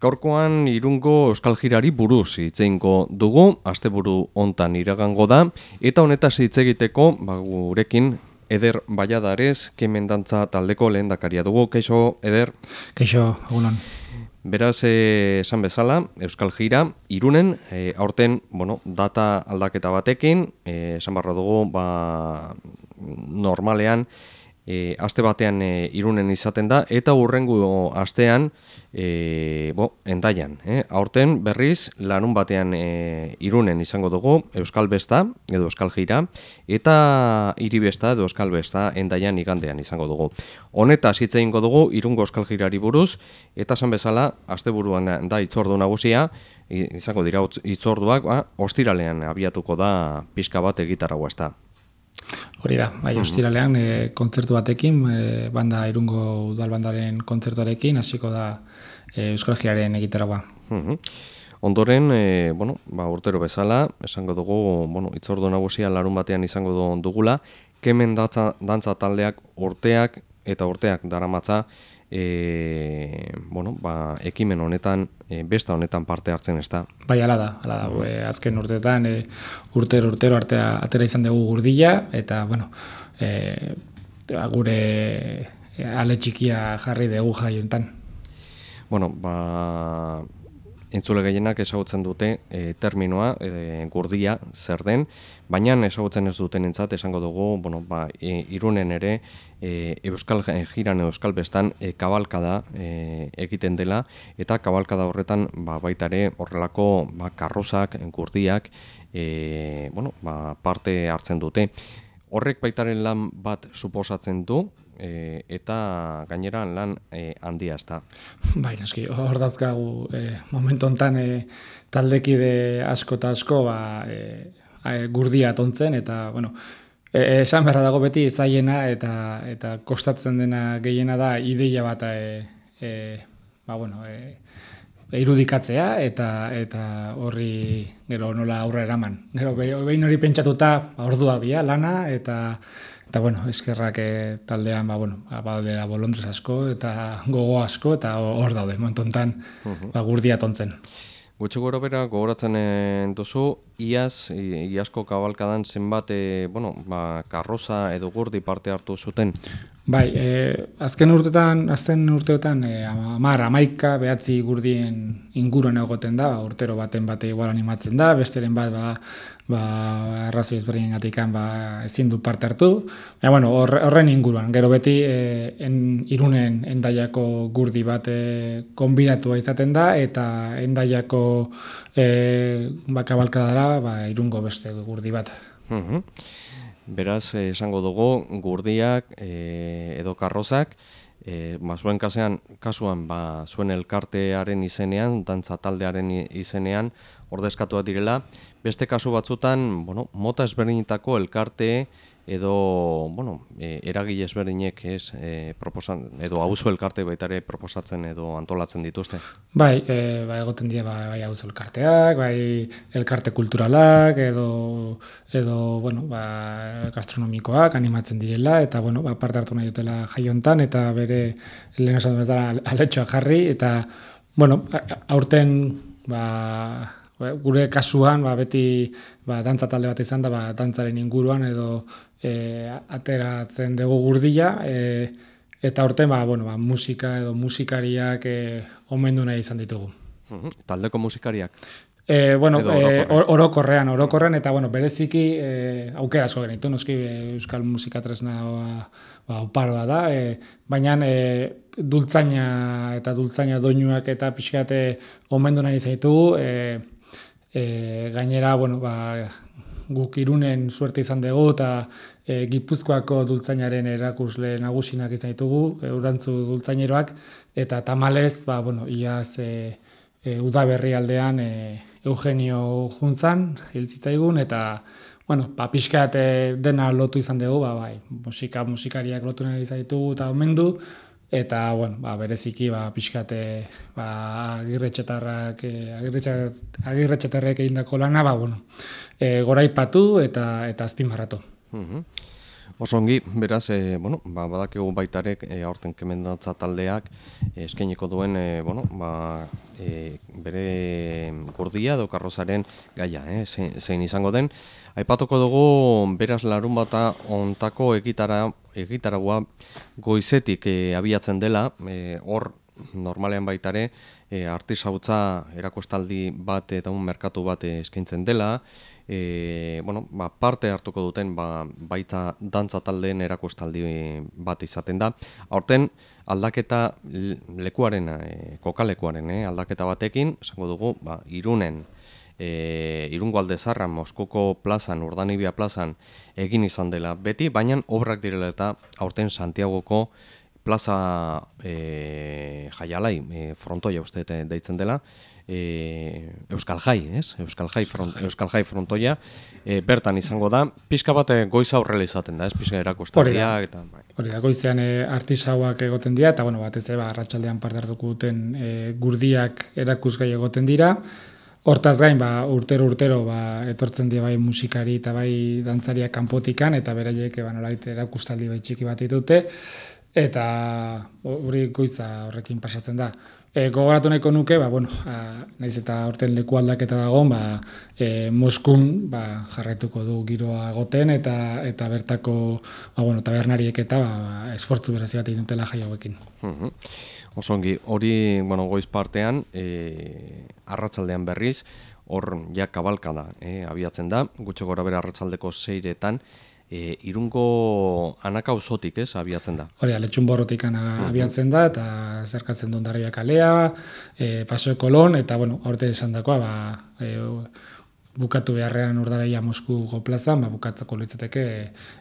Gaurkoan irungo euskal jirari buruz hitzeingo dugu, asteburu hontan iragango da, eta honetaz hitz egiteko, ba, gurekin, Eder Baiadarez, kemendantza taldeko lehendakaria dugu. Keixo, Eder? Keixo, egunon. Beraz, eh, esan bezala, Euskal Jira, irunen, e, aurten, bueno, data aldaketa batekin, e, esan barra dugu, ba, normalean, e, aste batean e, irunen izaten da, eta hurrengo astean, e, bo, endaian. E, aurten berriz, lanun batean e, irunen izango dugu, Euskal Besta, edo Euskal Jira, eta Iri Besta, edo Euskal Besta, endaian igandean izango dugu. Honeta hitz egingo dugu, irungo Euskal Jirari buruz, eta esan bezala, aste buruan da itzordu nagusia, izango dira itzorduak, ba, ostiralean abiatuko da pixka bat egitarra guazta. Hori da, bai, mhm. ostiralean e, kontzertu batekin, e, banda irungo udal bandaren kontzertuarekin, hasiko da e, Euskal Jiraren egitaragoa. Mhm. Ondoren, e, bueno, ba, urtero bezala, esango dugu, bueno, itzordu nagusia larun batean izango dugula, kemen dantza, dantza taldeak urteak eta urteak daramatza, e, bueno, ba, ekimen honetan, e, besta honetan parte hartzen ez da. Bai, ala da, ala da, e, azken urteetan e, urtero, urtero artea atera izan dugu gurdila, eta, bueno, e, gure e, ale txikia jarri dugu jaiontan. Bueno, ba, entzule gehienak ezagutzen dute e, terminoa, e, gurdia, zer den, baina ezagutzen ez duten entzat, esango dugu, bueno, ba, e, irunen ere, e, Euskal Jiran Euskal Bestan e, kabalkada e, egiten dela, eta kabalkada horretan ba, baita ere horrelako ba, karrozak, gurdiak, e, bueno, ba, parte hartzen dute. Horrek baitaren lan bat suposatzen du, e, eta gainera lan e, handia ez da. Bai, eski, hor dazkagu e, momentu honetan e, taldekide asko eta asko ba, e, gurdia tontzen, eta, bueno, e, esan beharra dago beti zaiena eta eta kostatzen dena gehiena da ideia bat e, e, ba, bueno, e, irudikatzea eta eta horri gero nola aurra eraman. Gero behin hori pentsatuta ba, ordua dira lana eta Eta, bueno, eskerrak e, taldean, ba, bueno, ba, bolondrez asko eta gogo asko, eta hor daude, momentontan, ba, gurdia tontzen. Gutxo gora bera, gogoratzen e, duzu, iaz, iazko kabalkadan zenbat, e, bueno, ba, karroza edo gurdi parte hartu zuten? Bai, e, azken urtetan, azken urteotan, e, amar, amaika, behatzi gurdien inguruan egoten da, ba, urtero baten bate igual animatzen da, besteren bat, ba, ba, arrazoi ezberdinen gatikan, ba, ezin du parte hartu. Ja, bueno, horren inguruan, gero beti, e, en, irunen endaiako gurdi bat e, konbidatua izaten da, eta endaiako e, ba, kabalkadara, ba, irungo beste gurdi bat. Mhm. Beraz, eh, esango dugu, gurdiak e, edo karrozak, e, ba, zuen kasean, kasuan ba, zuen elkartearen izenean, dantza taldearen izenean, ordezkatuak direla. Beste kasu batzutan, bueno, mota ezberdinetako elkarte, edo, bueno, e, eragile ezberdinek ez, e, proposan, edo auzo elkarte baita ere proposatzen edo antolatzen dituzte? Bai, e, bai egoten dira bai, bai auzo elkarteak, bai elkarte kulturalak, edo, edo bueno, ba, gastronomikoak animatzen direla, eta bueno, ba, parte hartu nahi dutela jaiontan, eta bere lehen esan bezala aletxoa jarri, eta bueno, aurten ba, Ba, gure kasuan ba, beti ba, dantza talde bat izan da ba, dantzaren inguruan edo e, ateratzen dugu gurdila e, eta orte ba, bueno, ba, musika edo musikariak e, omendu nahi izan ditugu. Taldeko musikariak? E, bueno, e, orokorrean, orokorrean, eta bueno, bereziki e, aukera asko genitu, noski euskal musika tresna ba, ba, da, e, baina e, dultzaina eta dultzaina doinuak eta pixkate omendu nahi zaitugu, e, E, gainera, bueno, ba, guk irunen suerte izan dugu eta e, Gipuzkoako dultzainaren erakusle nagusinak izan ditugu, eurantzu dultzaineroak, eta tamalez, ba, bueno, iaz e, e, udaberri aldean e, Eugenio juntzan, hiltzitzaigun, eta bueno, ba, pixkat dena lotu izan dugu, ba, bai, musika, musikariak lotu nahi izan ditugu eta omendu, eta bueno, ba, bereziki ba pixkate ba agirretxetarrak eh, agirretxetarrek egindako lana ba bueno, e, goraipatu eta eta azpimarratu. Mhm. Osongi, beraz, e, bueno, ba, badakigu baitarek e, aurten kemendatza taldeak e, eskainiko duen, e, bueno, ba, e, bere gurdia edo karrozaren gaia, e, zein, izango den. Aipatuko dugu, beraz, larun bata ontako egitara, egitaragua goizetik e, abiatzen dela, hor, normalean baitare, e, artisautza erakostaldi bat eta un merkatu bat eskaintzen dela, e, bueno, ba, parte hartuko duten ba, baita dantza taldeen erakustaldi bat izaten da. Aurten aldaketa lekuaren, e, kokalekuaren e, aldaketa batekin, esango dugu, ba, irunen, e, irungo aldezarra, Moskoko plazan, Urdanibia plazan, egin izan dela beti, baina obrak direla eta aurten Santiagoko plaza e, jaialai, e, frontoia uste deitzen dela, e, Euskal Jai, ez? Euskal Jai, front, Euskal Jai frontoia, e, bertan izango da, pizka bat goiz aurrela izaten da, ez? Pizka erakustatia, eta... Bai. Hori da, goizean e, artisauak egoten dira, eta bueno, bat ez eba, arratsaldean parte hartuko duten e, gurdiak erakusgai egoten dira, Hortaz gain, ba, urtero urtero ba, etortzen dira bai musikari eta bai dantzaria kanpotikan eta beraiek ba, nolait erakustaldi bai txiki bat ditute eta hori goiza horrekin pasatzen da. E, gogoratu nahiko nuke, ba, bueno, a, naiz eta horten leku aldaketa dagoen, ba, e, Moskun ba, jarraituko du giroa goten eta eta bertako ba, bueno, tabernariek eta ba, esfortzu beraz bat dutela jai hauekin. Osongi, hori bueno, goiz partean, e, arratsaldean berriz, hor ja kabalka da, e, abiatzen da, gutxo gora bera arratsaldeko seiretan, e, irungo anaka usotik, ez, abiatzen da. Hori, aletxun borrotik abiatzen da, eta zerkatzen duen darabia kalea, e, paso kolon, eta, bueno, aurte esan dakoa, ba, e, bukatu beharrean urdaraia Moskuko plazan, ba, bukatzako litzateke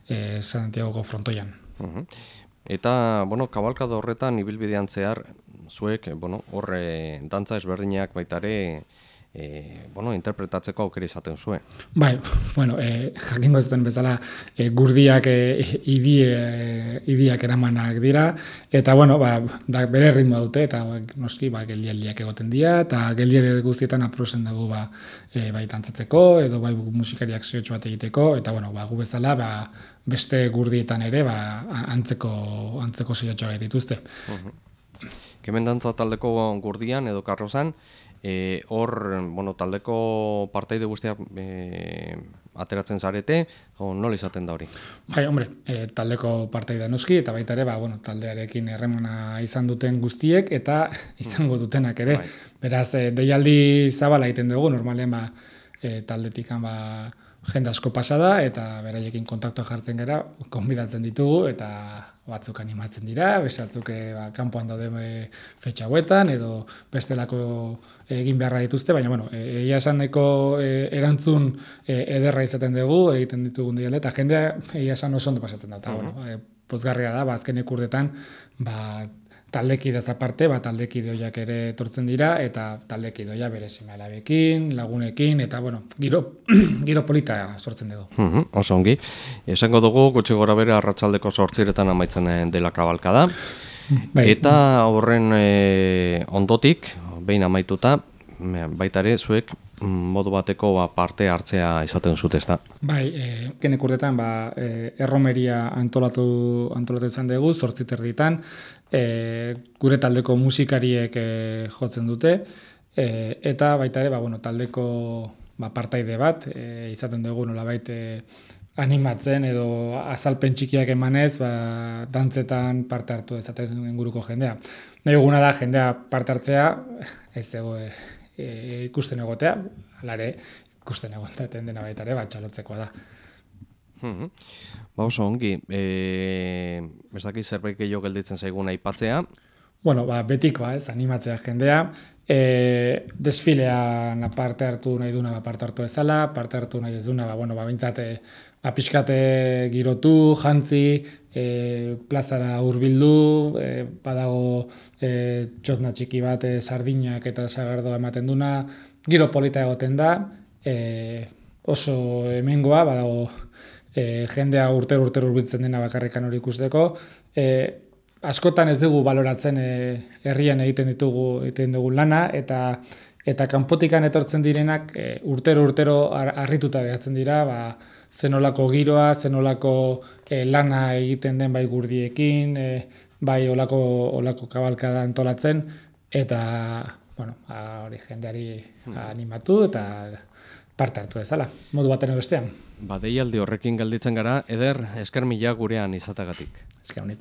e, Santiago frontoian. Eta, bueno, kabalkado horretan, ibilbidean zehar, zuek, bueno, horre dantza ezberdinak baitare, e, bueno, interpretatzeko aukera izaten zuen. Bai, bueno, e, jakingo zuten bezala e, gurdiak e, idie, idiak eramanak dira, eta bueno, ba, da, bere ritmo dute, eta ba, noski ba, geldialdiak egoten dira, eta geldialdi guztietan aprosen dugu ba, e, bai tantzatzeko, edo bai musikariak ziotxo bat egiteko, eta bueno, ba, gu bezala ba, beste gurdietan ere ba, antzeko, antzeko ziotxoa dituzte. Uh Kemen dantza taldeko gurdian edo karrozan, E, hor, bueno, taldeko parteide guztiak e, ateratzen zarete, o nola izaten da hori? Bai, hombre, e, taldeko parteide noski, eta baita ere, ba, bueno, taldearekin erremona izan duten guztiek, eta izango dutenak ere. Bai. Beraz, e, deialdi zabala egiten dugu, normalean, ba, e, taldetikan, ba, jende asko pasada, eta beraiekin kontaktua jartzen gara, konbidatzen ditugu, eta batzuk animatzen dira, besatzuk e, ba, kanpoan daude e, fetxa huetan, edo bestelako egin beharra dituzte, baina bueno, e, egia esaneko e, erantzun e, ederra izaten dugu, egiten ditugun diele, eta jendea egia esan oso ondo pasatzen da. Eta, bueno, e, pozgarria da, ba, azkenek urdetan, ba, taldeki da aparte, ba, taldeki doiak ere etortzen dira, eta taldeki doia bere simalabekin, lagunekin, eta, bueno, giro, giro polita sortzen dugu. Mm oso ongi. Esango dugu, gutxi gora bere, arratsaldeko sortziretan amaitzen dela kabalka da. Bai. Eta horren e, ondotik, behin amaituta, baita ere, zuek mm, modu bateko ba, parte hartzea izaten zut ezta. Bai, e, kenek urtetan, ba, e, erromeria antolatu, antolatu izan dugu, zortziter ditan, e, gure taldeko musikariek e, jotzen dute, e, eta baita ere, ba, bueno, taldeko ba, partaide bat, e, izaten dugu nola baita, animatzen edo azalpen txikiak emanez, ba, dantzetan parte hartu ezaten inguruko jendea. Nahi da jendea parte hartzea, ez ego e, ikusten egotea, alare ikusten egotea dena baita ere, bat txalotzekoa da. Hmm. Ba oso ongi, e, ez dakit zerbait gehiago gelditzen zaigun aipatzea. Bueno, ba, betikoa ez, animatzea jendea, e, desfilean parte hartu nahi duna ba, parte hartu ezala, parte hartu nahi ez duna, ba, bueno, ba, bintzate, ba, pixkate girotu, jantzi, e, plazara hurbildu, e, badago e, txotna txiki bat e, sardinak eta sagardoa ematen duna, giro polita egoten da, e, oso hemengoa, badago e, jendea urter urter hurbiltzen dena bakarrikan hori ikusteko, e, askotan ez dugu baloratzen e, herrian egiten ditugu egiten dugu lana eta eta kanpotikan etortzen direnak e, urtero urtero harrituta behatzen dira, ba, zenolako giroa, zenolako e, lana egiten den bai gurdiekin, e, bai olako, olako kabalkada antolatzen, eta bueno, ba, hori jendeari hmm. animatu eta parte hartu dezala, modu baten bestean. Ba, deialdi horrekin galditzen gara, eder, esker mila gurean izatagatik. Esker honit.